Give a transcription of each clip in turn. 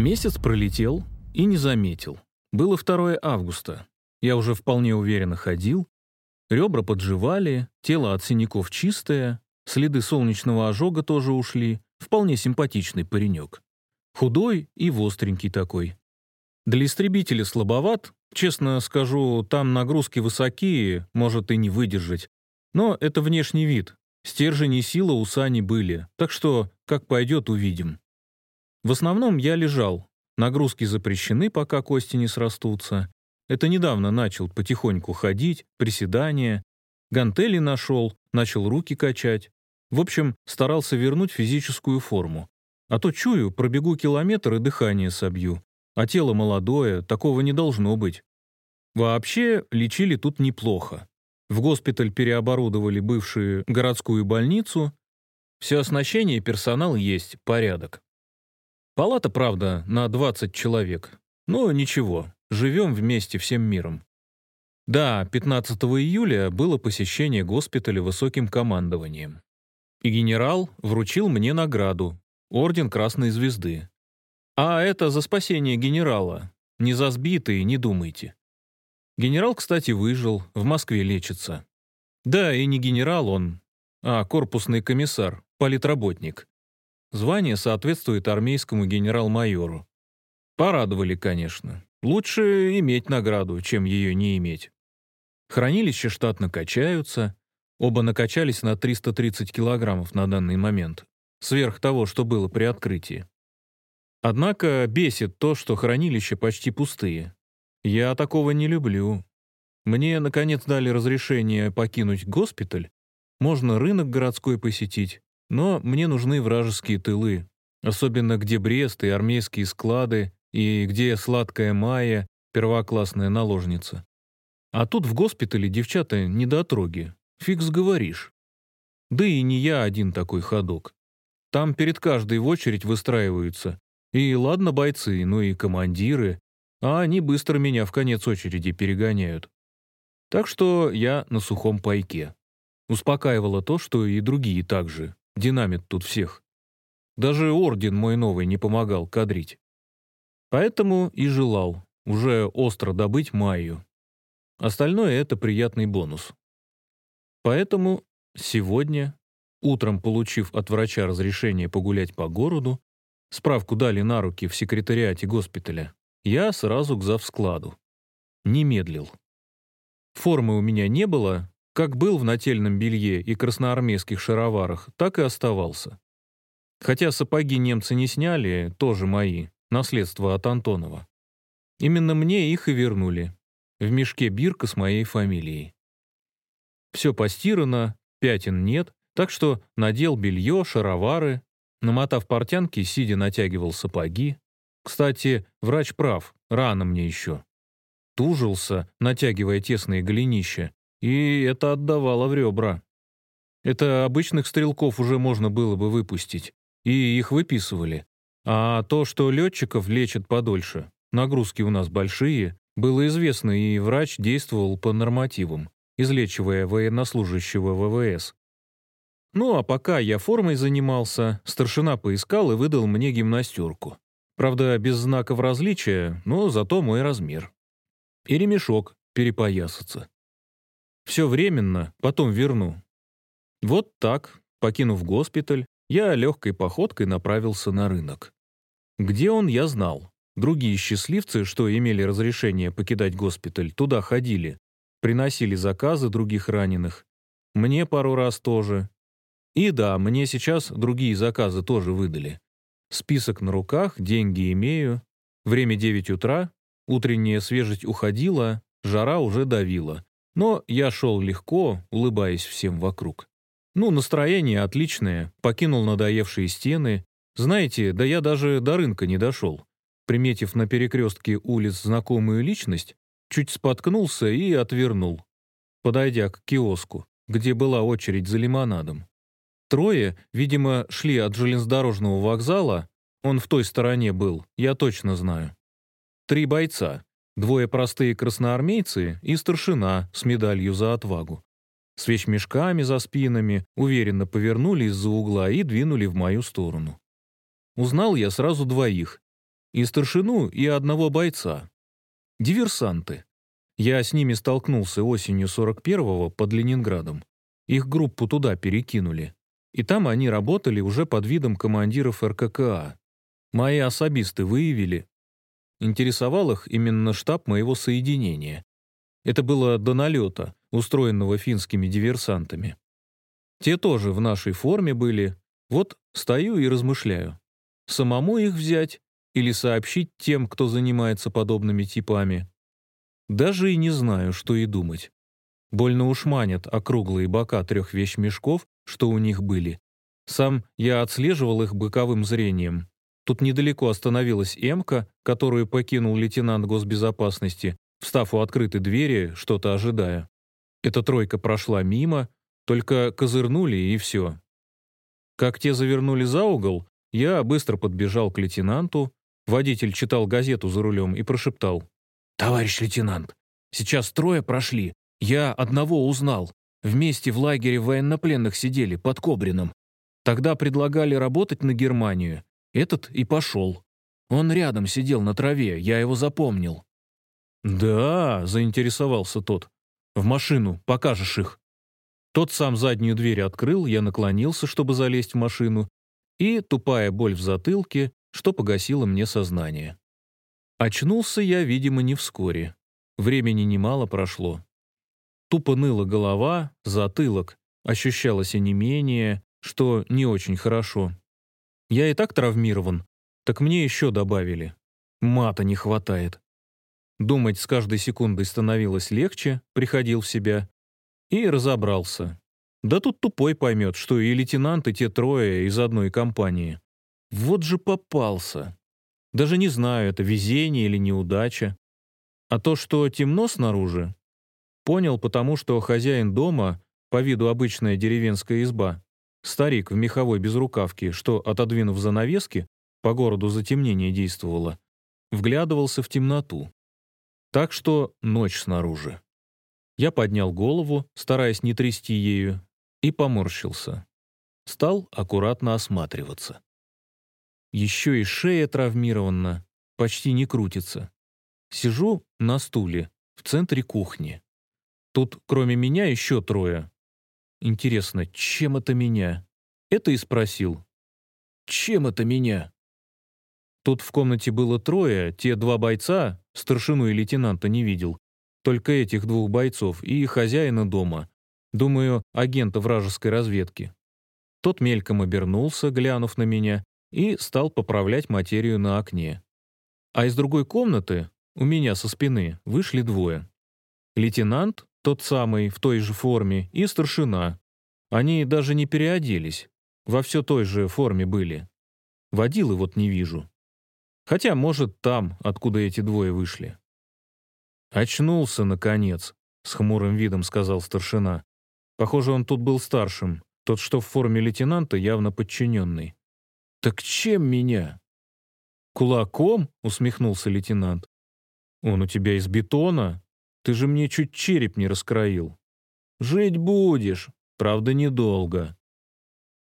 Месяц пролетел и не заметил. Было 2 августа. Я уже вполне уверенно ходил. Ребра подживали, тело от синяков чистое, следы солнечного ожога тоже ушли. Вполне симпатичный паренек. Худой и востренький такой. Для истребителя слабоват, честно скажу, там нагрузки высокие, может и не выдержать. Но это внешний вид. Стержень и сила у Сани были, так что, как пойдет, увидим. В основном я лежал. Нагрузки запрещены, пока кости не срастутся. Это недавно начал потихоньку ходить, приседания. Гантели нашел, начал руки качать. В общем, старался вернуть физическую форму. А то чую, пробегу километр и дыхание собью. А тело молодое, такого не должно быть. Вообще, лечили тут неплохо. В госпиталь переоборудовали бывшую городскую больницу. Все оснащение и персонал есть, порядок. Палата, правда, на 20 человек. Но ничего, живем вместе всем миром. Да, 15 июля было посещение госпиталя высоким командованием. И генерал вручил мне награду — Орден Красной Звезды. А это за спасение генерала. Не за сбитые, не думайте. Генерал, кстати, выжил, в Москве лечится. Да, и не генерал он, а корпусный комиссар, политработник. Звание соответствует армейскому генерал-майору. Порадовали, конечно. Лучше иметь награду, чем ее не иметь. Хранилища штатно качаются. Оба накачались на 330 килограммов на данный момент, сверх того, что было при открытии. Однако бесит то, что хранилища почти пустые. Я такого не люблю. Мне, наконец, дали разрешение покинуть госпиталь. Можно рынок городской посетить, но мне нужны вражеские тылы, особенно где Брест и армейские склады, и где сладкая Майя, первоклассная наложница. А тут в госпитале девчата недотроги, фиг сговоришь. Да и не я один такой ходок. Там перед каждой в очередь выстраиваются. И ладно бойцы, но и командиры, а они быстро меня в конец очереди перегоняют. Так что я на сухом пайке. Успокаивало то, что и другие также. Динамит тут всех. Даже орден мой новый не помогал кадрить. Поэтому и желал уже остро добыть Майю. Остальное — это приятный бонус. Поэтому сегодня, утром получив от врача разрешение погулять по городу, справку дали на руки в секретариате госпиталя, я сразу к завскладу. Не медлил. Формы у меня не было, как был в нательном белье и красноармейских шароварах, так и оставался. Хотя сапоги немцы не сняли, тоже мои, наследство от Антонова. Именно мне их и вернули. В мешке бирка с моей фамилией. Все постирано, пятен нет, так что надел белье, шаровары, намотав портянки, сидя натягивал сапоги, кстати, врач прав, рано мне еще. Тужился, натягивая тесные голенища, и это отдавало в ребра. Это обычных стрелков уже можно было бы выпустить, и их выписывали. А то, что летчиков лечат подольше, нагрузки у нас большие, было известно, и врач действовал по нормативам, излечивая военнослужащего ВВС. Ну а пока я формой занимался, старшина поискал и выдал мне гимнастерку. Правда, без знаков различия, но зато мой размер. И ремешок перепоясаться. Все временно, потом верну. Вот так, покинув госпиталь, я легкой походкой направился на рынок. Где он, я знал. Другие счастливцы, что имели разрешение покидать госпиталь, туда ходили. Приносили заказы других раненых. Мне пару раз тоже. И да, мне сейчас другие заказы тоже выдали. Список на руках, деньги имею. Время 9 утра, утренняя свежесть уходила, жара уже давила. Но я шел легко, улыбаясь всем вокруг. Ну, настроение отличное, покинул надоевшие стены. Знаете, да я даже до рынка не дошел. Приметив на перекрестке улиц знакомую личность, чуть споткнулся и отвернул, подойдя к киоску, где была очередь за лимонадом. Трое, видимо, шли от железнодорожного вокзала, он в той стороне был, я точно знаю. Три бойца, двое простые красноармейцы и старшина с медалью за отвагу. С вещмешками за спинами уверенно повернули из-за угла и двинули в мою сторону. Узнал я сразу двоих. и старшину, и одного бойца. Диверсанты. Я с ними столкнулся осенью 41-го под Ленинградом. Их группу туда перекинули. И там они работали уже под видом командиров РККА. Мои особисты выявили. Интересовал их именно штаб моего соединения. Это было до налета, устроенного финскими диверсантами. Те тоже в нашей форме были. Вот стою и размышляю. Самому их взять или сообщить тем, кто занимается подобными типами? Даже и не знаю, что и думать. Больно уж манят округлые бока трех вещмешков, что у них были. Сам я отслеживал их боковым зрением. Тут недалеко остановилась «Эмка», которую покинул лейтенант госбезопасности, встав у открытой двери, что-то ожидая. Эта тройка прошла мимо, только козырнули и все. Как те завернули за угол, я быстро подбежал к лейтенанту, водитель читал газету за рулем и прошептал. «Товарищ лейтенант, сейчас трое прошли, я одного узнал. Вместе в лагере военнопленных сидели под Кобрином. Тогда предлагали работать на Германию. Этот и пошел. Он рядом сидел на траве, я его запомнил. «Да», — заинтересовался тот. «В машину, покажешь их». Тот сам заднюю дверь открыл, я наклонился, чтобы залезть в машину, и тупая боль в затылке, что погасило мне сознание. Очнулся я, видимо, не вскоре. Времени немало прошло. Тупо ныла голова, затылок, ощущалось онемение, что не очень хорошо. Я и так травмирован, так мне еще добавили. Мата не хватает. Думать с каждой секундой становилось легче, приходил в себя. И разобрался. Да тут тупой поймет, что и лейтенанты те трое из одной компании. Вот же попался. Даже не знаю, это везение или неудача. А то, что темно снаружи, Понял потому, что хозяин дома, по виду обычная деревенская изба, старик в меховой безрукавке, что, отодвинув занавески, по городу затемнение действовало, вглядывался в темноту. Так что ночь снаружи. Я поднял голову, стараясь не трясти ею, и поморщился. Стал аккуратно осматриваться. Еще и шея травмирована, почти не крутится. Сижу на стуле в центре кухни. Тут кроме меня еще трое. Интересно, чем это меня? Это и спросил. Чем это меня? Тут в комнате было трое, те два бойца, старшину и лейтенанта не видел. Только этих двух бойцов и хозяина дома. Думаю, агента вражеской разведки. Тот мельком обернулся, глянув на меня, и стал поправлять материю на окне. А из другой комнаты, у меня со спины, вышли двое. Лейтенант тот самый, в той же форме, и старшина. Они даже не переоделись. Во все той же форме были. Водилы вот не вижу. Хотя, может, там, откуда эти двое вышли. «Очнулся, наконец», — с хмурым видом сказал старшина. Похоже, он тут был старшим. Тот, что в форме лейтенанта, явно подчиненный. «Так чем меня?» «Кулаком?» — усмехнулся лейтенант. «Он у тебя из бетона?» Ты же мне чуть череп не раскроил. Жить будешь, правда, недолго.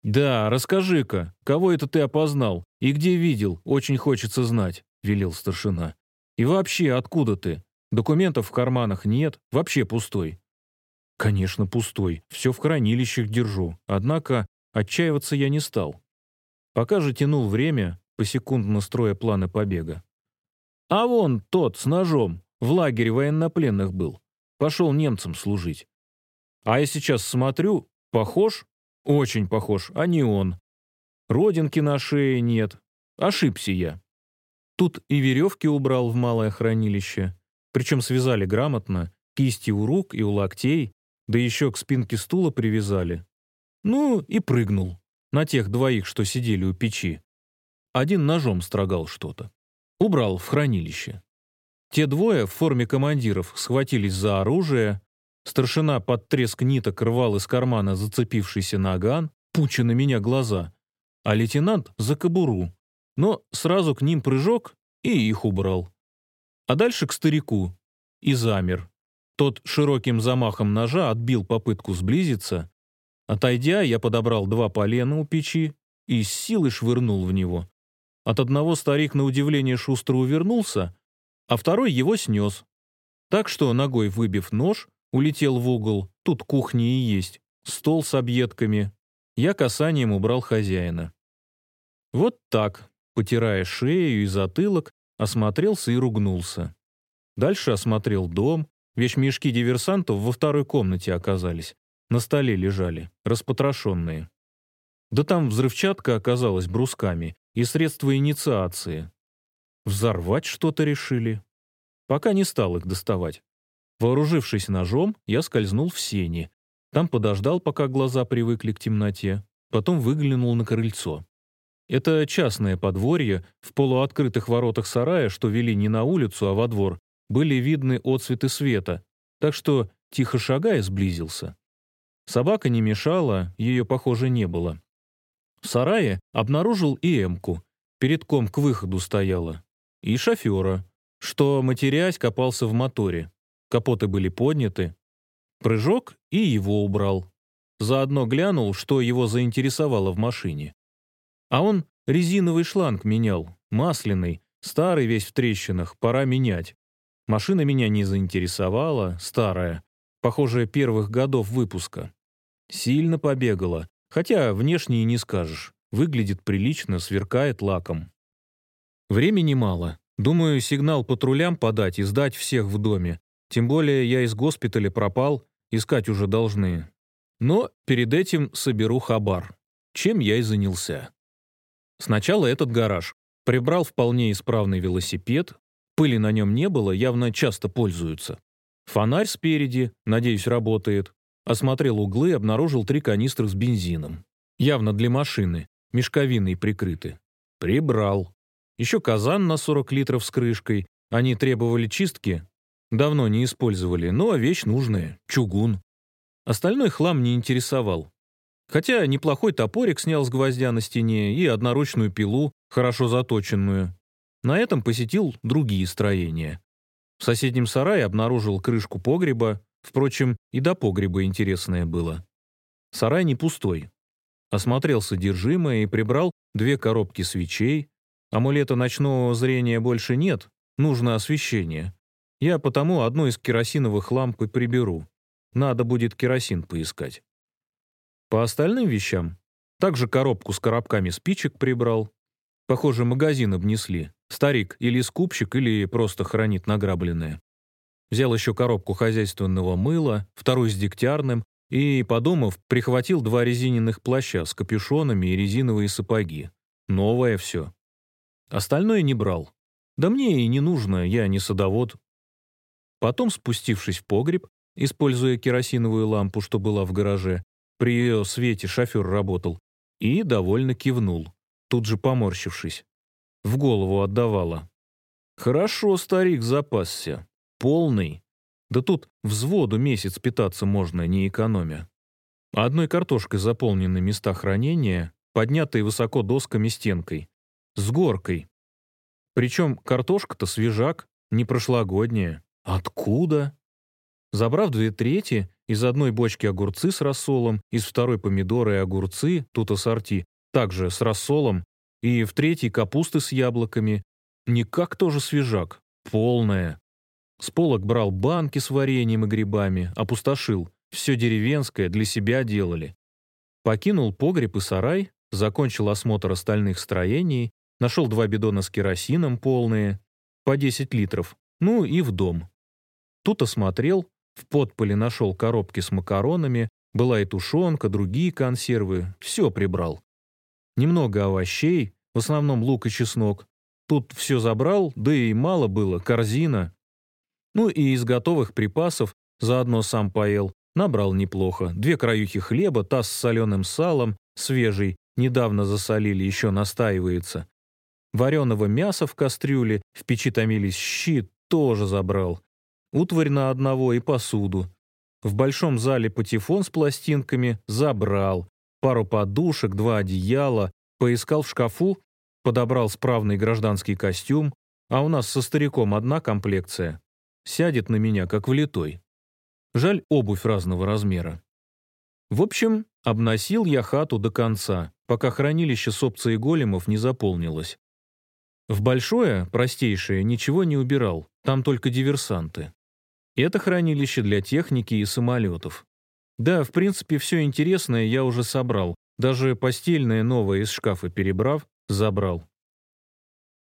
Да, расскажи-ка, кого это ты опознал и где видел, очень хочется знать, велел старшина. И вообще, откуда ты? Документов в карманах нет, вообще пустой. Конечно, пустой, все в хранилищах держу, однако отчаиваться я не стал. Пока же тянул время, посекундно строя планы побега. А вон тот с ножом, в лагере военнопленных был. Пошел немцам служить. А я сейчас смотрю, похож? Очень похож, а не он. Родинки на шее нет. Ошибся я. Тут и веревки убрал в малое хранилище. Причем связали грамотно, кисти у рук и у локтей, да еще к спинке стула привязали. Ну и прыгнул. На тех двоих, что сидели у печи. Один ножом строгал что-то. Убрал в хранилище. Те двое в форме командиров схватились за оружие, старшина под треск ниток рвал из кармана зацепившийся наган, пуча на меня глаза, а лейтенант — за кобуру. Но сразу к ним прыжок и их убрал. А дальше к старику. И замер. Тот широким замахом ножа отбил попытку сблизиться. Отойдя, я подобрал два полена у печи и с силой швырнул в него. От одного старик на удивление шустро увернулся, а второй его снес. Так что, ногой выбив нож, улетел в угол, тут кухня и есть, стол с объедками. Я касанием убрал хозяина. Вот так, потирая шею и затылок, осмотрелся и ругнулся. Дальше осмотрел дом, вещмешки диверсантов во второй комнате оказались. На столе лежали, распотрошенные. Да там взрывчатка оказалась брусками и средства инициации. Взорвать что-то решили. Пока не стал их доставать. Вооружившись ножом, я скользнул в сени. Там подождал, пока глаза привыкли к темноте. Потом выглянул на крыльцо. Это частное подворье, в полуоткрытых воротах сарая, что вели не на улицу, а во двор, были видны отцветы света, так что, тихо шагая, сблизился. Собака не мешала, ее, похоже, не было. В сарае обнаружил и эмку, передком к выходу стояла, и шофера, что, матерясь, копался в моторе. Капоты были подняты. Прыжок и его убрал. Заодно глянул, что его заинтересовало в машине. А он резиновый шланг менял, масляный, старый весь в трещинах, пора менять. Машина меня не заинтересовала, старая, похоже, первых годов выпуска. Сильно побегала, хотя внешне и не скажешь. Выглядит прилично, сверкает лаком. Времени мало. Думаю, сигнал патрулям подать и сдать всех в доме. Тем более я из госпиталя пропал, искать уже должны. Но перед этим соберу хабар. Чем я и занялся. Сначала этот гараж. Прибрал вполне исправный велосипед. Пыли на нем не было, явно часто пользуются. Фонарь спереди, надеюсь, работает. Осмотрел углы, обнаружил три канистры с бензином. Явно для машины, мешковиной прикрыты. Прибрал. Еще казан на 40 литров с крышкой. Они требовали чистки. Давно не использовали, но вещь нужная. Чугун. Остальной хлам не интересовал. Хотя неплохой топорик снял с гвоздя на стене и одноручную пилу, хорошо заточенную. На этом посетил другие строения. В соседнем сарае обнаружил крышку погреба, впрочем, и до погреба интересное было. Сарай не пустой. Осмотрел содержимое и прибрал две коробки свечей, Амулета ночного зрения больше нет, нужно освещение. Я потому одну из керосиновых ламп и приберу. Надо будет керосин поискать. По остальным вещам также коробку с коробками спичек прибрал. Похоже, магазин обнесли. Старик или скупщик, или просто хранит награбленное. Взял еще коробку хозяйственного мыла, вторую с дегтярным, и, подумав, прихватил два резиненных плаща с капюшонами и резиновые сапоги. Новое все. Остальное не брал. Да мне и не нужно, я не садовод. Потом, спустившись в погреб, используя керосиновую лампу, что была в гараже, при ее свете шофер работал, и довольно кивнул, тут же поморщившись. В голову отдавала. «Хорошо старик запасся. Полный. Да тут взводу месяц питаться можно, не экономя. Одной картошкой заполнены места хранения, поднятые высоко досками стенкой. С горкой. Причем картошка-то свежак, не прошлогодняя. Откуда? Забрав две трети, из одной бочки огурцы с рассолом, из второй помидоры и огурцы, тут ассорти, также с рассолом, и в третьей капусты с яблоками. Никак тоже свежак, полная. С полок брал банки с вареньем и грибами, опустошил. Все деревенское для себя делали. Покинул погреб и сарай, закончил осмотр остальных строений, Нашел два бидона с керосином полные, по 10 литров, ну и в дом. Тут осмотрел, в подполе нашел коробки с макаронами, была и тушенка, другие консервы, все прибрал. Немного овощей, в основном лук и чеснок. Тут все забрал, да и мало было, корзина. Ну и из готовых припасов заодно сам поел, набрал неплохо. Две краюхи хлеба, таз с соленым салом, свежий, недавно засолили, еще настаивается. Вареного мяса в кастрюле, в печи томились щи, тоже забрал. Утварь на одного и посуду. В большом зале патефон с пластинками забрал. Пару подушек, два одеяла. Поискал в шкафу, подобрал справный гражданский костюм, а у нас со стариком одна комплекция. Сядет на меня, как влитой. Жаль, обувь разного размера. В общем, обносил я хату до конца, пока хранилище с опцией големов не заполнилось. В большое, простейшее, ничего не убирал, там только диверсанты. Это хранилище для техники и самолетов. Да, в принципе, все интересное я уже собрал, даже постельное новое из шкафа перебрав, забрал.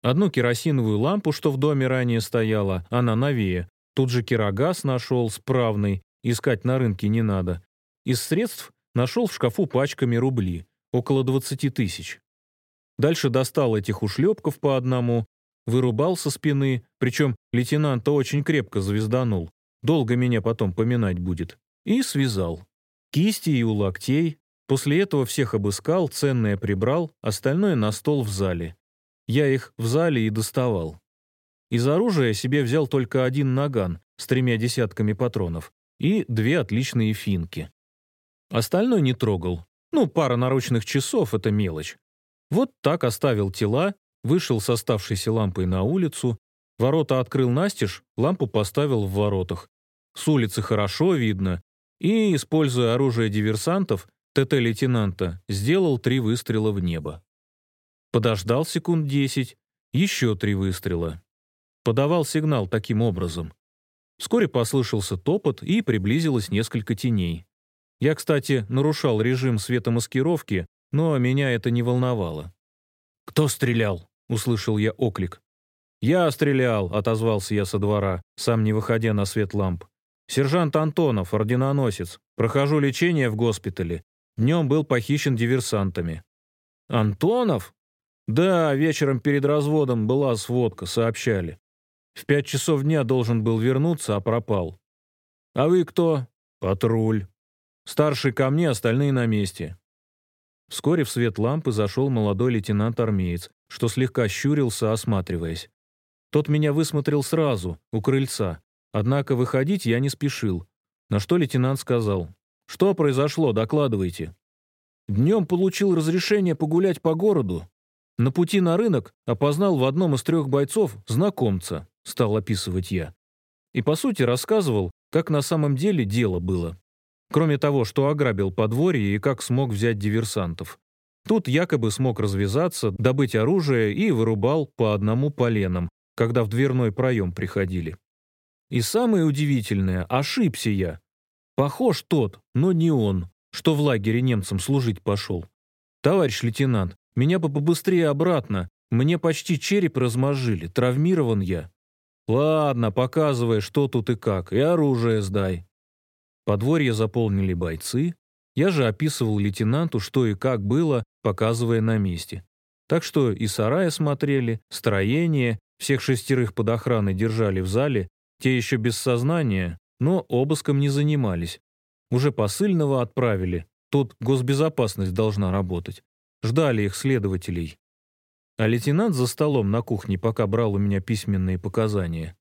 Одну керосиновую лампу, что в доме ранее стояла, она новее. Тут же керогаз нашел, справный, искать на рынке не надо. Из средств нашел в шкафу пачками рубли, около 20 тысяч. Дальше достал этих ушлепков по одному, вырубал со спины, причем лейтенанта очень крепко звезданул, долго меня потом поминать будет, и связал. Кисти и у локтей. После этого всех обыскал, ценное прибрал, остальное на стол в зале. Я их в зале и доставал. Из оружия себе взял только один наган с тремя десятками патронов и две отличные финки. Остальное не трогал. Ну, пара наручных часов — это мелочь. Вот так оставил тела, вышел с оставшейся лампой на улицу, ворота открыл настежь, лампу поставил в воротах. С улицы хорошо видно, и, используя оружие диверсантов, ТТ-лейтенанта сделал три выстрела в небо. Подождал секунд десять, еще три выстрела. Подавал сигнал таким образом. Вскоре послышался топот и приблизилось несколько теней. Я, кстати, нарушал режим светомаскировки, но меня это не волновало. «Кто стрелял?» — услышал я оклик. «Я стрелял», — отозвался я со двора, сам не выходя на свет ламп. «Сержант Антонов, орденоносец. Прохожу лечение в госпитале. Днем был похищен диверсантами». «Антонов?» «Да, вечером перед разводом была сводка, сообщали. В пять часов дня должен был вернуться, а пропал». «А вы кто?» «Патруль». «Старший ко мне, остальные на месте. Вскоре в свет лампы зашел молодой лейтенант-армеец, что слегка щурился, осматриваясь. Тот меня высмотрел сразу, у крыльца. Однако выходить я не спешил. На что лейтенант сказал. «Что произошло? Докладывайте». Днем получил разрешение погулять по городу. На пути на рынок опознал в одном из трех бойцов знакомца, стал описывать я. И, по сути, рассказывал, как на самом деле дело было. Кроме того, что ограбил подворье и как смог взять диверсантов. Тут якобы смог развязаться, добыть оружие и вырубал по одному поленам, когда в дверной проем приходили. И самое удивительное, ошибся я. Похож тот, но не он, что в лагере немцам служить пошел. Товарищ лейтенант, меня бы побыстрее обратно, мне почти череп размозжили, травмирован я. Ладно, показывай, что тут и как, и оружие сдай. Подворье заполнили бойцы. Я же описывал лейтенанту, что и как было, показывая на месте. Так что и сараи смотрели, строение, всех шестерых под охраной держали в зале, те еще без сознания, но обыском не занимались. Уже посыльного отправили, тут госбезопасность должна работать. Ждали их следователей. А лейтенант за столом на кухне пока брал у меня письменные показания.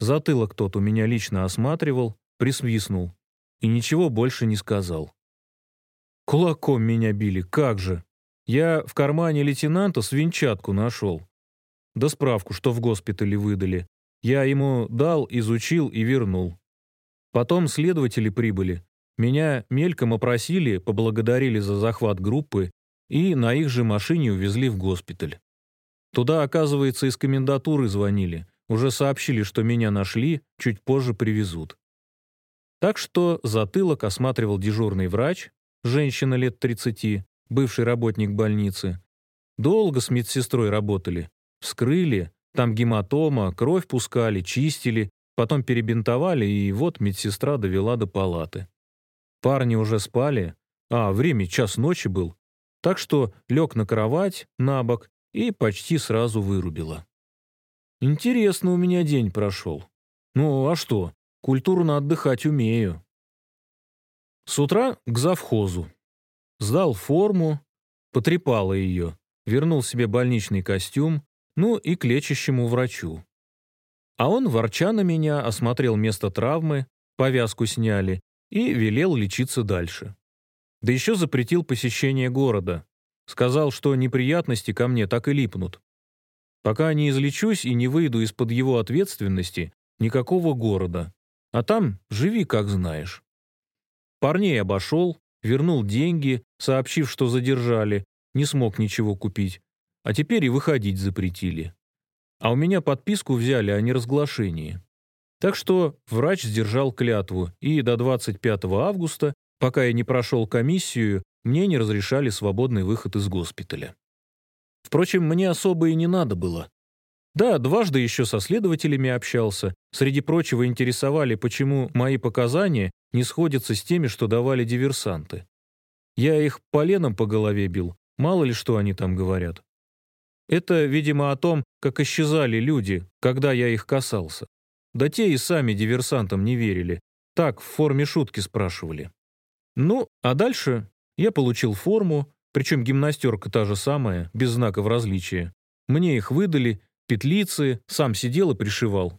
Затылок тот у меня лично осматривал, присвистнул и ничего больше не сказал. Кулаком меня били, как же. Я в кармане лейтенанта свинчатку нашел. Да справку, что в госпитале выдали. Я ему дал, изучил и вернул. Потом следователи прибыли. Меня мельком опросили, поблагодарили за захват группы и на их же машине увезли в госпиталь. Туда, оказывается, из комендатуры звонили. Уже сообщили, что меня нашли, чуть позже привезут. Так что затылок осматривал дежурный врач, женщина лет 30, бывший работник больницы. Долго с медсестрой работали. Вскрыли, там гематома, кровь пускали, чистили, потом перебинтовали, и вот медсестра довела до палаты. Парни уже спали, а время час ночи был, так что лег на кровать, на бок, и почти сразу вырубила. Интересно у меня день прошел. Ну, а что? Культурно отдыхать умею. С утра к завхозу. Сдал форму, потрепала ее, вернул себе больничный костюм, ну и к лечащему врачу. А он, ворча на меня, осмотрел место травмы, повязку сняли и велел лечиться дальше. Да еще запретил посещение города. Сказал, что неприятности ко мне так и липнут. Пока не излечусь и не выйду из-под его ответственности, никакого города. А там живи, как знаешь. Парней обошел, вернул деньги, сообщив, что задержали, не смог ничего купить. А теперь и выходить запретили. а у меня подписку взяли о неразглашении. Так что врач сдержал клятву, и до 25 августа, пока я не прошел комиссию, мне не разрешали свободный выход из госпиталя. Впрочем, мне особо и не надо было. Да, дважды еще со следователями общался. Среди прочего интересовали, почему мои показания не сходятся с теми, что давали диверсанты. Я их поленом по голове бил, мало ли что они там говорят. Это, видимо, о том, как исчезали люди, когда я их касался. Да те и сами диверсантам не верили. Так, в форме шутки спрашивали. Ну, а дальше я получил форму, причем гимнастерка та же самая, без знаков различия. Мне их выдали, петлицы, сам сидел и пришивал.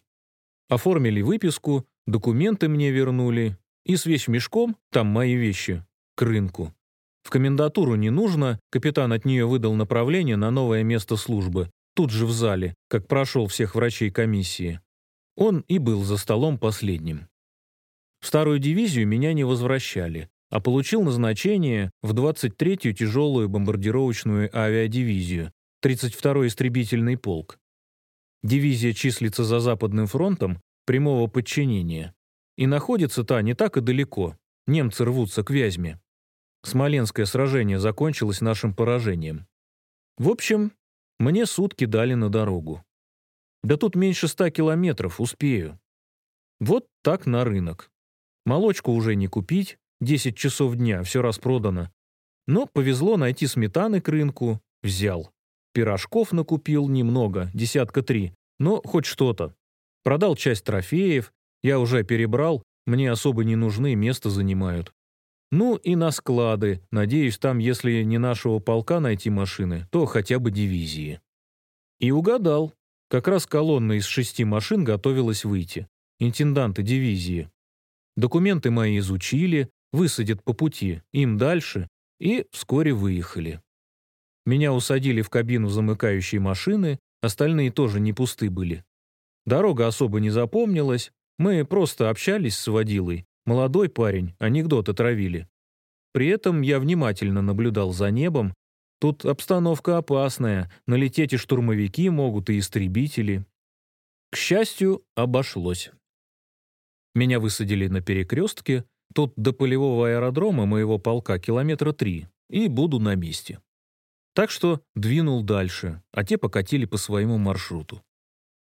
Оформили выписку, документы мне вернули. И с мешком, там мои вещи, к рынку. В комендатуру не нужно, капитан от нее выдал направление на новое место службы, тут же в зале, как прошел всех врачей комиссии. Он и был за столом последним. В старую дивизию меня не возвращали, а получил назначение в 23-ю тяжелую бомбардировочную авиадивизию, 32-й истребительный полк. Дивизия числится за Западным фронтом прямого подчинения. И находится та не так и далеко. Немцы рвутся к Вязьме. Смоленское сражение закончилось нашим поражением. В общем, мне сутки дали на дорогу. Да тут меньше ста километров, успею. Вот так на рынок. Молочку уже не купить, 10 часов дня, все распродано. Но повезло найти сметаны к рынку, взял. Пирожков накупил немного, десятка три, но хоть что-то. Продал часть трофеев, я уже перебрал, мне особо не нужны, место занимают. Ну и на склады. Надеюсь, там, если не нашего полка найти машины, то хотя бы дивизии. И угадал. Как раз колонна из шести машин готовилась выйти. Интенданты дивизии. Документы мои изучили, высадят по пути, им дальше, и вскоре выехали. Меня усадили в кабину замыкающей машины, остальные тоже не пусты были. Дорога особо не запомнилась, мы просто общались с водилой, Молодой парень, анекдоты травили. При этом я внимательно наблюдал за небом. Тут обстановка опасная, налететь и штурмовики могут, и истребители. К счастью, обошлось. Меня высадили на перекрестке, тут до полевого аэродрома моего полка километра три, и буду на месте. Так что двинул дальше, а те покатили по своему маршруту.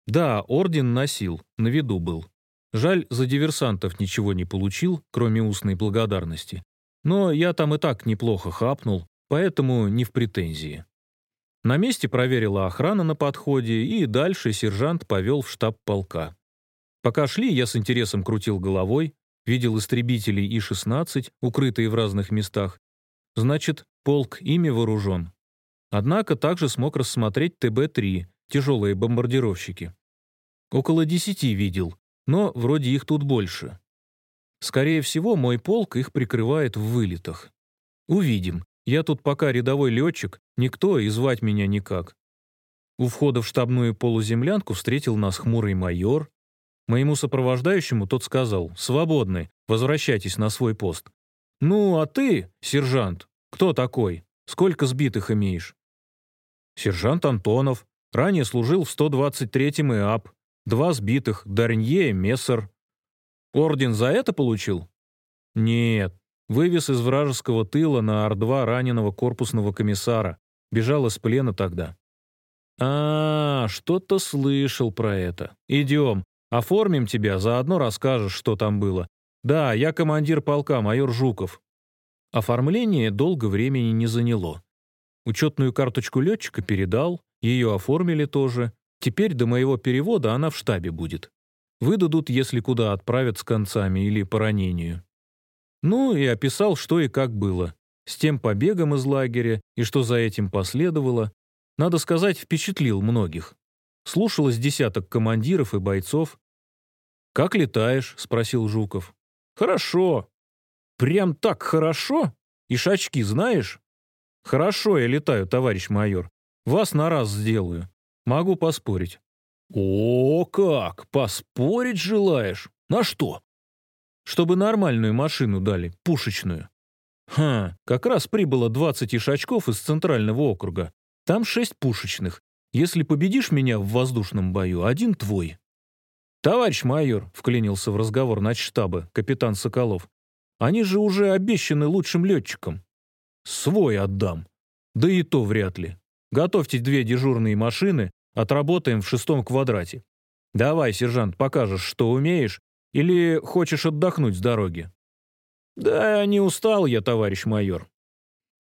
Да, орден носил, на виду был. Жаль, за диверсантов ничего не получил, кроме устной благодарности. Но я там и так неплохо хапнул, поэтому не в претензии. На месте проверила охрана на подходе, и дальше сержант повел в штаб полка. Пока шли, я с интересом крутил головой, видел истребителей И-16, укрытые в разных местах. Значит, полк ими вооружен. Однако также смог рассмотреть ТБ-3, тяжелые бомбардировщики. Около десяти видел, но вроде их тут больше. Скорее всего, мой полк их прикрывает в вылетах. Увидим. Я тут пока рядовой летчик, никто и звать меня никак. У входа в штабную полуземлянку встретил нас хмурый майор. Моему сопровождающему тот сказал «Свободны, возвращайтесь на свой пост». «Ну, а ты, сержант, кто такой? Сколько сбитых имеешь?» «Сержант Антонов. Ранее служил в 123-м ИАП. Два сбитых, Дарнье и Мессер. Орден за это получил? Нет. Вывез из вражеского тыла на Ар-2 раненого корпусного комиссара. Бежал из плена тогда. А, что-то слышал про это. Идем. Оформим тебя, заодно расскажешь, что там было. Да, я командир полка, майор Жуков. Оформление долго времени не заняло. Учетную карточку летчика передал, ее оформили тоже. Теперь до моего перевода она в штабе будет. Выдадут, если куда отправят с концами или по ранению. Ну и описал, что и как было. С тем побегом из лагеря и что за этим последовало. Надо сказать, впечатлил многих. Слушалось десяток командиров и бойцов. «Как летаешь?» — спросил Жуков. «Хорошо». «Прям так хорошо? И шачки знаешь?» «Хорошо я летаю, товарищ майор. Вас на раз сделаю. Могу поспорить. О, как! Поспорить желаешь? На что? Чтобы нормальную машину дали, пушечную. Ха, как раз прибыло 20 ишачков из центрального округа. Там шесть пушечных. Если победишь меня в воздушном бою, один твой». «Товарищ майор», — вклинился в разговор начштаба капитан Соколов, «они же уже обещаны лучшим летчикам». «Свой отдам». «Да и то вряд ли. Готовьте две дежурные машины, отработаем в шестом квадрате. Давай, сержант, покажешь, что умеешь, или хочешь отдохнуть с дороги?» «Да не устал я, товарищ майор».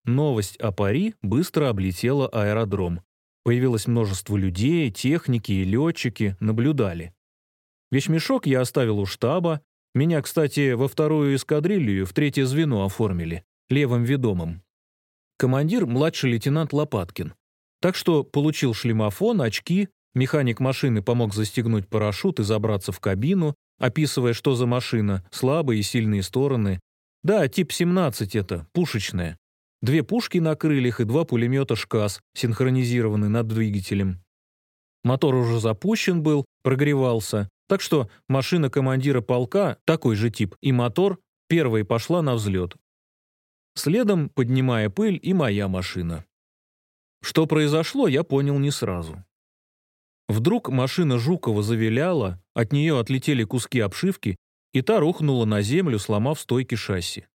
Новость о пари быстро облетела аэродром. Появилось множество людей, техники и летчики, наблюдали. Вещмешок я оставил у штаба. Меня, кстати, во вторую эскадрилью в третье звено оформили, левым ведомым. Командир — младший лейтенант Лопаткин. Так что получил шлемофон, очки, механик машины помог застегнуть парашют и забраться в кабину, описывая, что за машина, слабые и сильные стороны. Да, тип 17 это, пушечная. Две пушки на крыльях и два пулемета «ШКАС», синхронизированы над двигателем. Мотор уже запущен был, прогревался, так что машина командира полка, такой же тип, и мотор, первой пошла на взлет. Следом, поднимая пыль, и моя машина. Что произошло, я понял не сразу. Вдруг машина Жукова завиляла, от нее отлетели куски обшивки, и та рухнула на землю, сломав стойки шасси.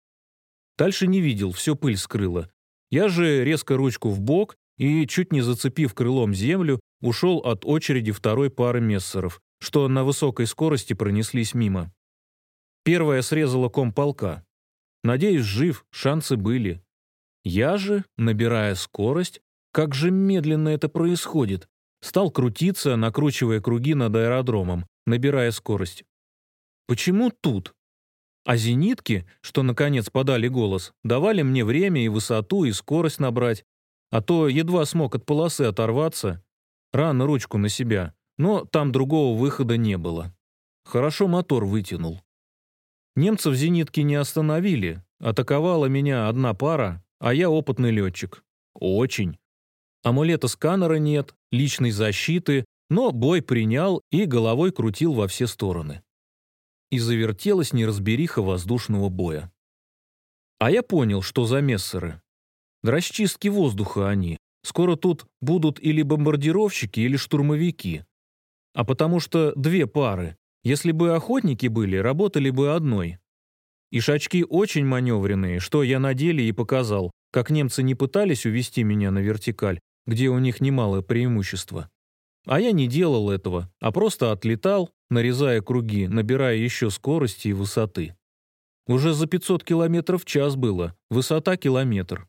Дальше не видел, все пыль скрыла. Я же резко ручку в бок и, чуть не зацепив крылом землю, ушел от очереди второй пары мессеров, что на высокой скорости пронеслись мимо. Первая срезала ком полка. Надеюсь, жив, шансы были. Я же, набирая скорость, как же медленно это происходит, стал крутиться, накручивая круги над аэродромом, набирая скорость. Почему тут? А зенитки, что наконец подали голос, давали мне время и высоту, и скорость набрать. А то едва смог от полосы оторваться. Рано ручку на себя. Но там другого выхода не было. Хорошо мотор вытянул. Немцев зенитки не остановили. Атаковала меня одна пара, а я опытный летчик. Очень. Амулета сканера нет, личной защиты, но бой принял и головой крутил во все стороны и завертелась неразбериха воздушного боя. А я понял, что за мессеры. Расчистки воздуха они. Скоро тут будут или бомбардировщики, или штурмовики. А потому что две пары. Если бы охотники были, работали бы одной. И шачки очень маневренные, что я на деле и показал, как немцы не пытались увести меня на вертикаль, где у них немало преимущества. А я не делал этого, а просто отлетал, нарезая круги, набирая еще скорости и высоты. Уже за 500 км в час было, высота километр.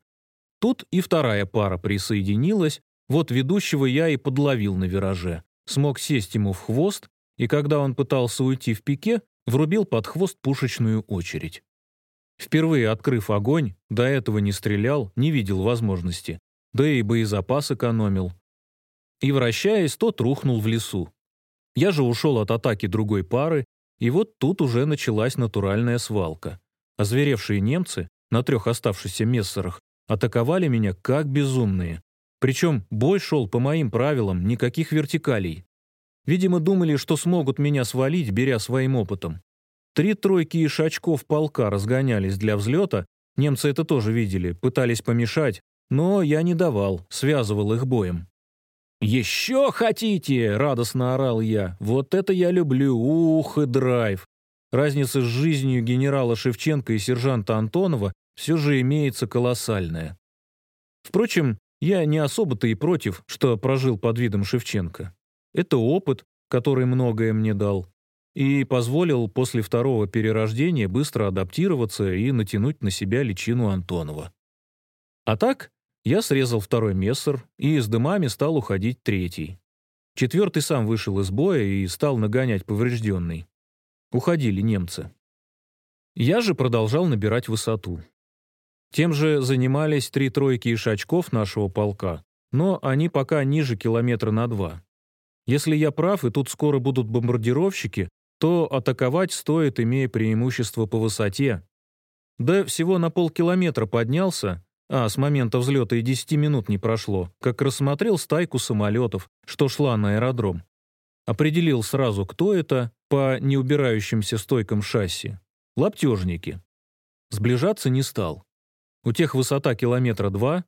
Тут и вторая пара присоединилась, вот ведущего я и подловил на вираже. Смог сесть ему в хвост, и когда он пытался уйти в пике, врубил под хвост пушечную очередь. Впервые открыв огонь, до этого не стрелял, не видел возможности, да и боезапас экономил, и, вращаясь, тот рухнул в лесу. Я же ушел от атаки другой пары, и вот тут уже началась натуральная свалка. Озверевшие немцы на трех оставшихся мессерах атаковали меня как безумные. Причем бой шел по моим правилам, никаких вертикалей. Видимо, думали, что смогут меня свалить, беря своим опытом. Три тройки и шачков полка разгонялись для взлета, немцы это тоже видели, пытались помешать, но я не давал, связывал их боем. «Еще хотите?» — радостно орал я. «Вот это я люблю! Ух и драйв!» Разница с жизнью генерала Шевченко и сержанта Антонова все же имеется колоссальная. Впрочем, я не особо-то и против, что прожил под видом Шевченко. Это опыт, который многое мне дал, и позволил после второго перерождения быстро адаптироваться и натянуть на себя личину Антонова. А так, я срезал второй мессер и с дымами стал уходить третий. Четвертый сам вышел из боя и стал нагонять поврежденный. Уходили немцы. Я же продолжал набирать высоту. Тем же занимались три тройки ишачков нашего полка, но они пока ниже километра на два. Если я прав, и тут скоро будут бомбардировщики, то атаковать стоит, имея преимущество по высоте. Да всего на полкилометра поднялся, а с момента взлета и 10 минут не прошло, как рассмотрел стайку самолетов, что шла на аэродром. Определил сразу, кто это, по неубирающимся стойкам шасси. Лаптежники. Сближаться не стал. У тех высота километра два,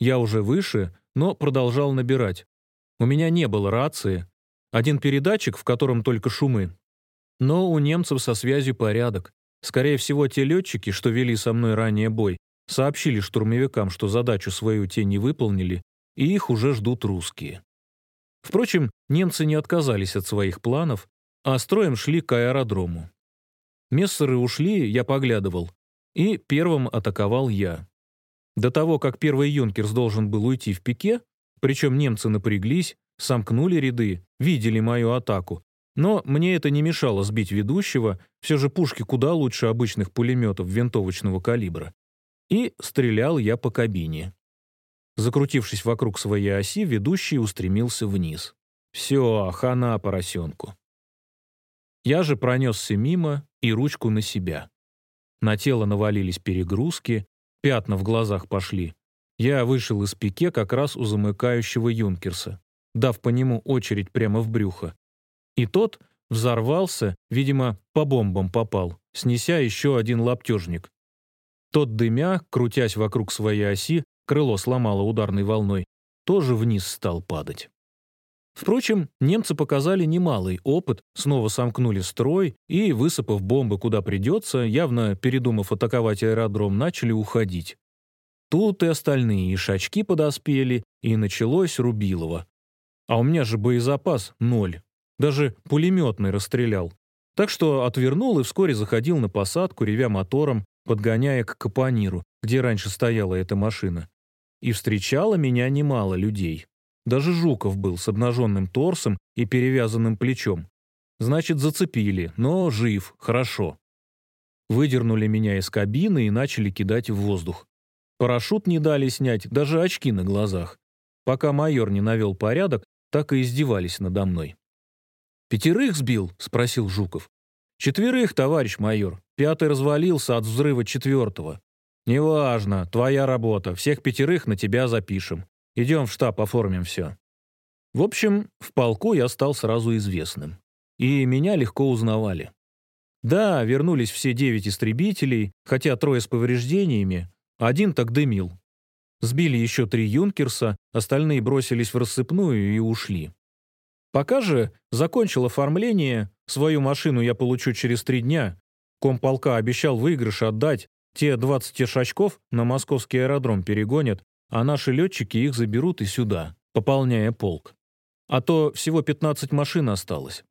я уже выше, но продолжал набирать. У меня не было рации, один передатчик, в котором только шумы. Но у немцев со связью порядок. Скорее всего, те летчики, что вели со мной ранее бой, сообщили штурмовикам, что задачу свою те не выполнили, и их уже ждут русские. Впрочем, немцы не отказались от своих планов, а строем шли к аэродрому. Мессеры ушли, я поглядывал, и первым атаковал я. До того, как первый юнкерс должен был уйти в пике, причем немцы напряглись, сомкнули ряды, видели мою атаку, но мне это не мешало сбить ведущего, все же пушки куда лучше обычных пулеметов винтовочного калибра. И стрелял я по кабине. Закрутившись вокруг своей оси, ведущий устремился вниз. Все, хана поросенку. Я же пронесся мимо и ручку на себя. На тело навалились перегрузки, пятна в глазах пошли. Я вышел из пике как раз у замыкающего юнкерса, дав по нему очередь прямо в брюхо. И тот взорвался, видимо, по бомбам попал, снеся еще один лаптежник. Тот дымя, крутясь вокруг своей оси, крыло сломало ударной волной, тоже вниз стал падать. Впрочем, немцы показали немалый опыт, снова сомкнули строй и, высыпав бомбы куда придется, явно передумав атаковать аэродром, начали уходить. Тут и остальные ишачки подоспели, и началось Рубилово. А у меня же боезапас ноль. Даже пулеметный расстрелял. Так что отвернул и вскоре заходил на посадку, ревя мотором, подгоняя к капониру, где раньше стояла эта машина. И встречало меня немало людей. Даже Жуков был с обнаженным торсом и перевязанным плечом. Значит, зацепили, но жив, хорошо. Выдернули меня из кабины и начали кидать в воздух. Парашют не дали снять, даже очки на глазах. Пока майор не навел порядок, так и издевались надо мной. «Пятерых сбил?» — спросил Жуков. «Четверых, товарищ майор. Пятый развалился от взрыва четвертого. Неважно, твоя работа. Всех пятерых на тебя запишем. Идем в штаб, оформим все». В общем, в полку я стал сразу известным. И меня легко узнавали. Да, вернулись все девять истребителей, хотя трое с повреждениями, один так дымил. Сбили еще три юнкерса, остальные бросились в рассыпную и ушли. Пока же закончил оформление, свою машину я получу через три дня. Комполка обещал выигрыш отдать, те 20 шачков на московский аэродром перегонят, а наши летчики их заберут и сюда, пополняя полк. А то всего 15 машин осталось.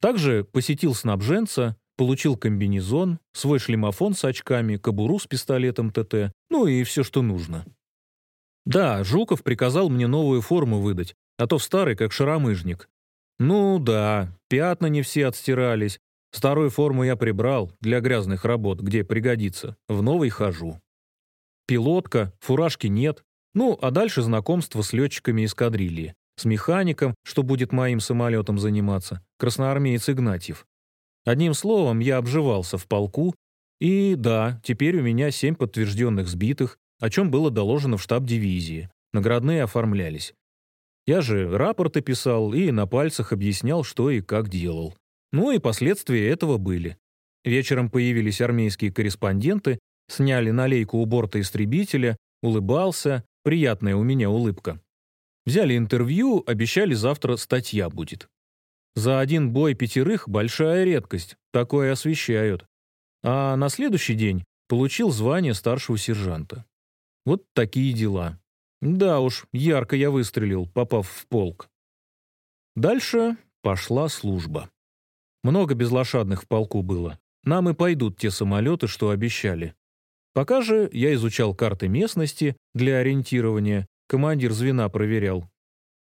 Также посетил снабженца, получил комбинезон, свой шлемофон с очками, кобуру с пистолетом ТТ, ну и все, что нужно. Да, Жуков приказал мне новую форму выдать, а то в старый, как шаромыжник. Ну да, пятна не все отстирались. Старую форму я прибрал для грязных работ, где пригодится. В новой хожу. Пилотка, фуражки нет. Ну, а дальше знакомство с летчиками эскадрильи. С механиком, что будет моим самолетом заниматься, красноармеец Игнатьев. Одним словом, я обживался в полку, и да, теперь у меня семь подтвержденных сбитых, о чем было доложено в штаб дивизии. Наградные оформлялись. Я же рапорты писал и на пальцах объяснял, что и как делал. Ну и последствия этого были. Вечером появились армейские корреспонденты, сняли налейку у борта истребителя, улыбался, приятная у меня улыбка. Взяли интервью, обещали завтра статья будет. За один бой пятерых большая редкость, такое освещают. А на следующий день получил звание старшего сержанта. Вот такие дела. Да уж, ярко я выстрелил, попав в полк. Дальше пошла служба. Много безлошадных в полку было. Нам и пойдут те самолеты, что обещали. Пока же я изучал карты местности для ориентирования, командир звена проверял.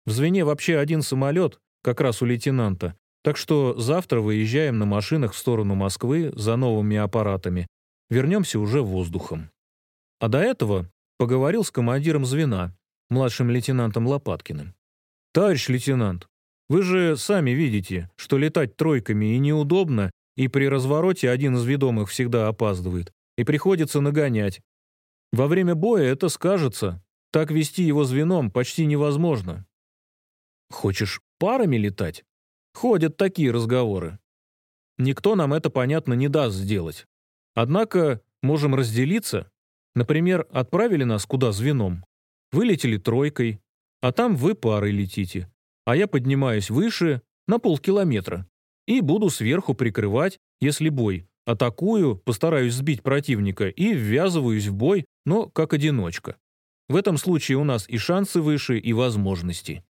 В звене вообще один самолет, как раз у лейтенанта, так что завтра выезжаем на машинах в сторону Москвы за новыми аппаратами. Вернемся уже воздухом. А до этого Поговорил с командиром звена, младшим лейтенантом Лопаткиным. «Товарищ лейтенант, вы же сами видите, что летать тройками и неудобно, и при развороте один из ведомых всегда опаздывает, и приходится нагонять. Во время боя это скажется, так вести его звеном почти невозможно. Хочешь парами летать? Ходят такие разговоры. Никто нам это, понятно, не даст сделать. Однако можем разделиться Например, отправили нас куда звеном. Вылетели тройкой, а там вы парой летите. А я поднимаюсь выше на полкилометра и буду сверху прикрывать, если бой. Атакую, постараюсь сбить противника и ввязываюсь в бой, но как одиночка. В этом случае у нас и шансы выше, и возможности.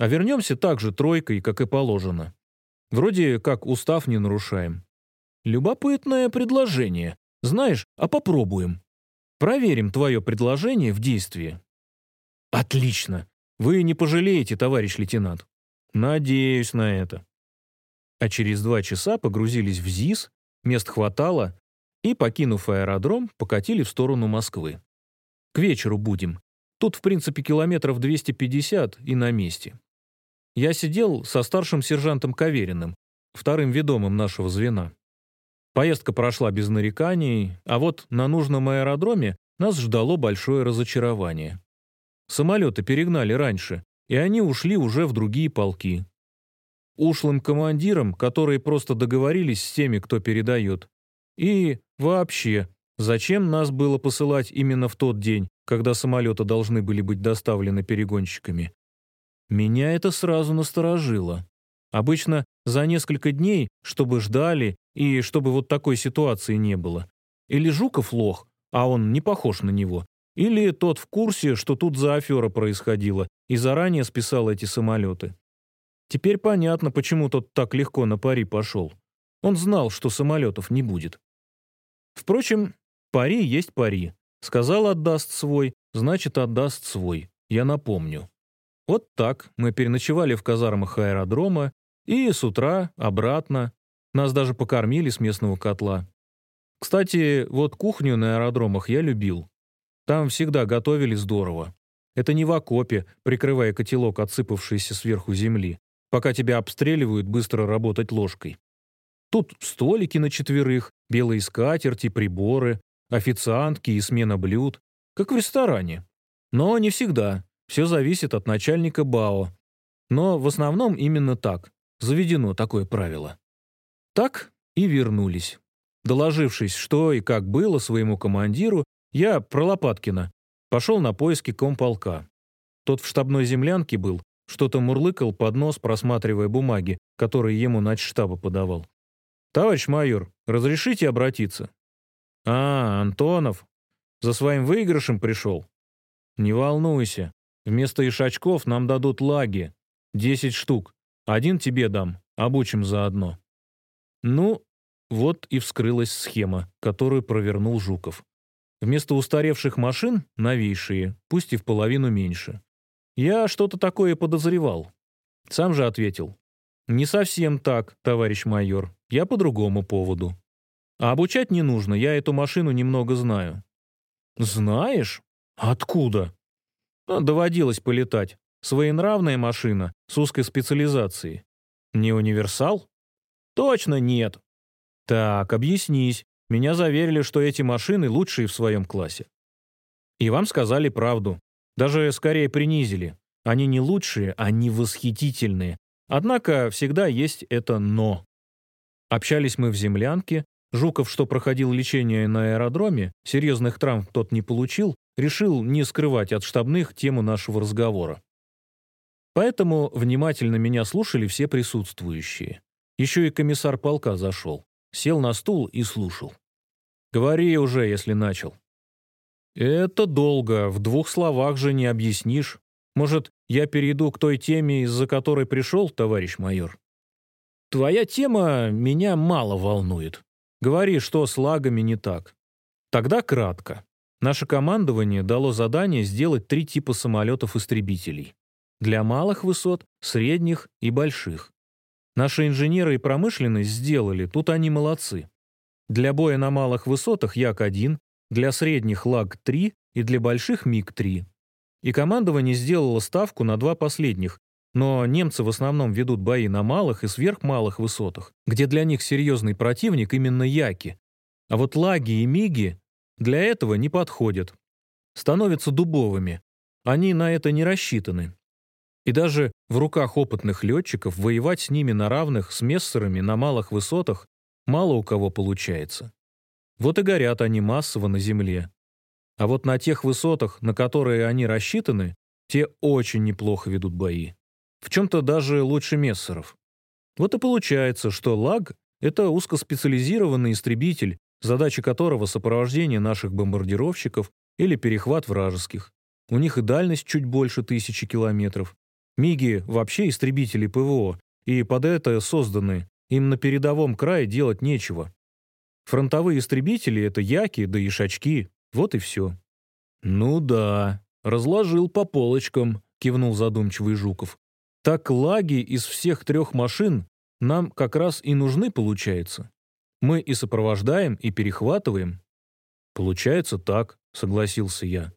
А вернемся также тройкой, как и положено. Вроде как устав не нарушаем. Любопытное предложение. Знаешь, а попробуем. Проверим твое предложение в действии. Отлично. Вы не пожалеете, товарищ лейтенант. Надеюсь на это. А через два часа погрузились в ЗИС, мест хватало, и, покинув аэродром, покатили в сторону Москвы. К вечеру будем. Тут, в принципе, километров 250 и на месте. Я сидел со старшим сержантом Кавериным, вторым ведомым нашего звена. Поездка прошла без нареканий, а вот на нужном аэродроме нас ждало большое разочарование. Самолеты перегнали раньше, и они ушли уже в другие полки. Ушлым командирам, которые просто договорились с теми, кто передает. И вообще, зачем нас было посылать именно в тот день, когда самолеты должны были быть доставлены перегонщиками? Меня это сразу насторожило. Обычно за несколько дней, чтобы ждали и чтобы вот такой ситуации не было. Или Жуков лох, а он не похож на него. Или тот в курсе, что тут за афера происходила, и заранее списал эти самолеты. Теперь понятно, почему тот так легко на пари пошел. Он знал, что самолетов не будет. Впрочем, пари есть пари. Сказал, отдаст свой, значит, отдаст свой. Я напомню. Вот так мы переночевали в казармах аэродрома и с утра обратно. Нас даже покормили с местного котла. Кстати, вот кухню на аэродромах я любил. Там всегда готовили здорово. Это не в окопе, прикрывая котелок отсыпавшейся сверху земли, пока тебя обстреливают быстро работать ложкой. Тут столики на четверых, белые скатерти, приборы, официантки и смена блюд, как в ресторане. Но не всегда. Все зависит от начальника БАО. Но в основном именно так. Заведено такое правило. Так и вернулись. Доложившись, что и как было своему командиру, я про Лопаткина пошел на поиски комполка. Тот в штабной землянке был, что-то мурлыкал под нос, просматривая бумаги, которые ему начштаба подавал. «Товарищ майор, разрешите обратиться?» «А, Антонов. За своим выигрышем пришел?» «Не волнуйся. Вместо ишачков нам дадут лаги. Десять штук. Один тебе дам. Обучим заодно». Ну, вот и вскрылась схема, которую провернул Жуков. Вместо устаревших машин — новейшие, пусть и в половину меньше. Я что-то такое подозревал. Сам же ответил. «Не совсем так, товарищ майор. Я по другому поводу. А обучать не нужно, я эту машину немного знаю». «Знаешь? Откуда?» Доводилось полетать. Своенравная машина с узкой специализацией. Не универсал? Точно нет. Так, объяснись. Меня заверили, что эти машины лучшие в своем классе. И вам сказали правду. Даже скорее принизили. Они не лучшие, они восхитительные. Однако всегда есть это «но». Общались мы в землянке. Жуков, что проходил лечение на аэродроме, серьезных травм тот не получил, решил не скрывать от штабных тему нашего разговора. Поэтому внимательно меня слушали все присутствующие. Еще и комиссар полка зашел, сел на стул и слушал. «Говори уже, если начал». «Это долго, в двух словах же не объяснишь. Может, я перейду к той теме, из-за которой пришел, товарищ майор?» «Твоя тема меня мало волнует. Говори, что с лагами не так. Тогда кратко. Наше командование дало задание сделать три типа самолетов-истребителей. Для малых высот, средних и больших. Наши инженеры и промышленность сделали, тут они молодцы. Для боя на малых высотах Як-1, для средних Лаг-3 и для больших МиГ-3. И командование сделало ставку на два последних, но немцы в основном ведут бои на малых и сверхмалых высотах, где для них серьезный противник именно Яки. А вот Лаги и Миги для этого не подходят. Становятся дубовыми. Они на это не рассчитаны. И даже в руках опытных летчиков воевать с ними на равных с мессерами на малых высотах мало у кого получается. Вот и горят они массово на земле. А вот на тех высотах, на которые они рассчитаны, Те очень неплохо ведут бои. В чем-то даже лучше мессеров. Вот и получается, что ЛАГ — это узкоспециализированный истребитель, задача которого сопровождение наших бомбардировщиков или перехват вражеских. У них и дальность чуть больше тысячи километров. МИГи вообще истребители ПВО, и под это созданы. Им на передовом крае делать нечего. Фронтовые истребители — это яки, да и шачки. Вот и все. «Ну да, разложил по полочкам», — кивнул задумчивый Жуков. «Так лаги из всех трех машин нам как раз и нужны, получается. Мы и сопровождаем, и перехватываем». «Получается так», — согласился я.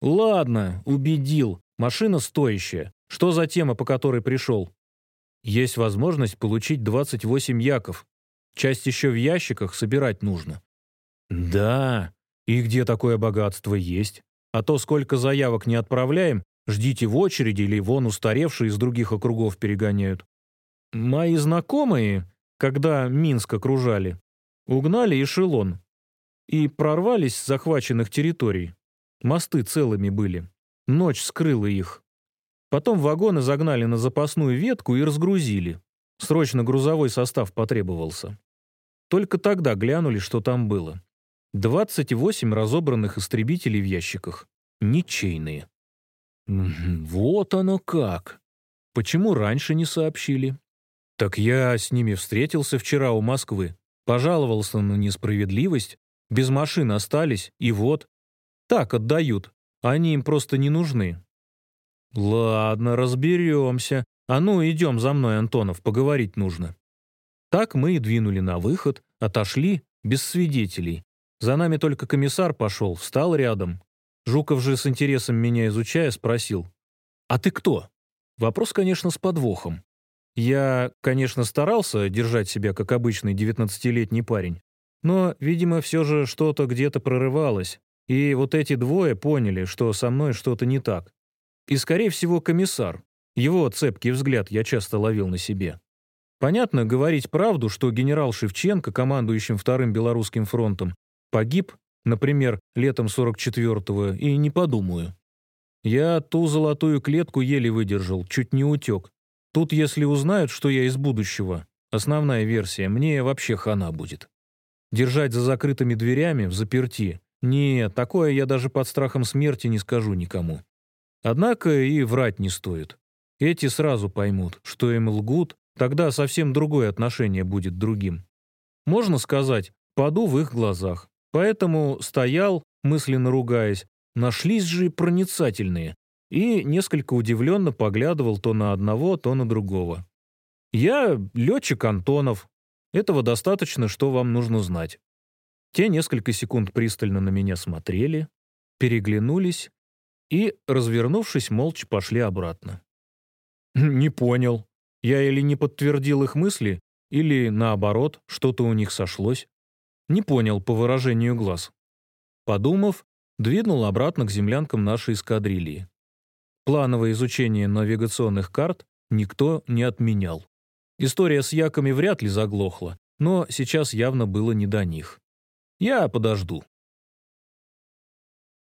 «Ладно, убедил. Машина стоящая. Что за тема, по которой пришел?» «Есть возможность получить 28 яков. Часть еще в ящиках собирать нужно». «Да, и где такое богатство есть? А то, сколько заявок не отправляем, ждите в очереди или вон устаревшие из других округов перегоняют. Мои знакомые, когда Минск окружали, угнали эшелон и прорвались с захваченных территорий. Мосты целыми были. Ночь скрыла их. Потом вагоны загнали на запасную ветку и разгрузили. Срочно грузовой состав потребовался. Только тогда глянули, что там было. 28 разобранных истребителей в ящиках. Ничейные. Вот оно как. Почему раньше не сообщили? Так я с ними встретился вчера у Москвы. Пожаловался на несправедливость. Без машин остались, и вот. Так отдают. Они им просто не нужны. Ладно, разберемся. А ну, идем за мной, Антонов, поговорить нужно. Так мы и двинули на выход, отошли, без свидетелей. За нами только комиссар пошел, встал рядом. Жуков же с интересом меня изучая спросил. «А ты кто?» Вопрос, конечно, с подвохом. Я, конечно, старался держать себя как обычный девятнадцатилетний парень, но, видимо, все же что-то где-то прорывалось, и вот эти двое поняли, что со мной что-то не так. И, скорее всего, комиссар. Его цепкий взгляд я часто ловил на себе. Понятно, говорить правду, что генерал Шевченко, командующим Вторым Белорусским фронтом, погиб, например, летом 44-го, и не подумаю. Я ту золотую клетку еле выдержал, чуть не утек. Тут, если узнают, что я из будущего, основная версия, мне вообще хана будет. Держать за закрытыми дверями, в заперти. Нет, такое я даже под страхом смерти не скажу никому. Однако и врать не стоит. Эти сразу поймут, что им лгут, тогда совсем другое отношение будет другим. Можно сказать, паду в их глазах. Поэтому стоял, мысленно ругаясь, нашлись же проницательные, и несколько удивленно поглядывал то на одного, то на другого. «Я летчик Антонов. Этого достаточно, что вам нужно знать». Те несколько секунд пристально на меня смотрели, переглянулись и, развернувшись, молча пошли обратно. «Не понял. Я или не подтвердил их мысли, или, наоборот, что-то у них сошлось. Не понял по выражению глаз. Подумав, двинул обратно к землянкам нашей эскадрильи. Плановое изучение навигационных карт никто не отменял. История с яками вряд ли заглохла, но сейчас явно было не до них. Я подожду.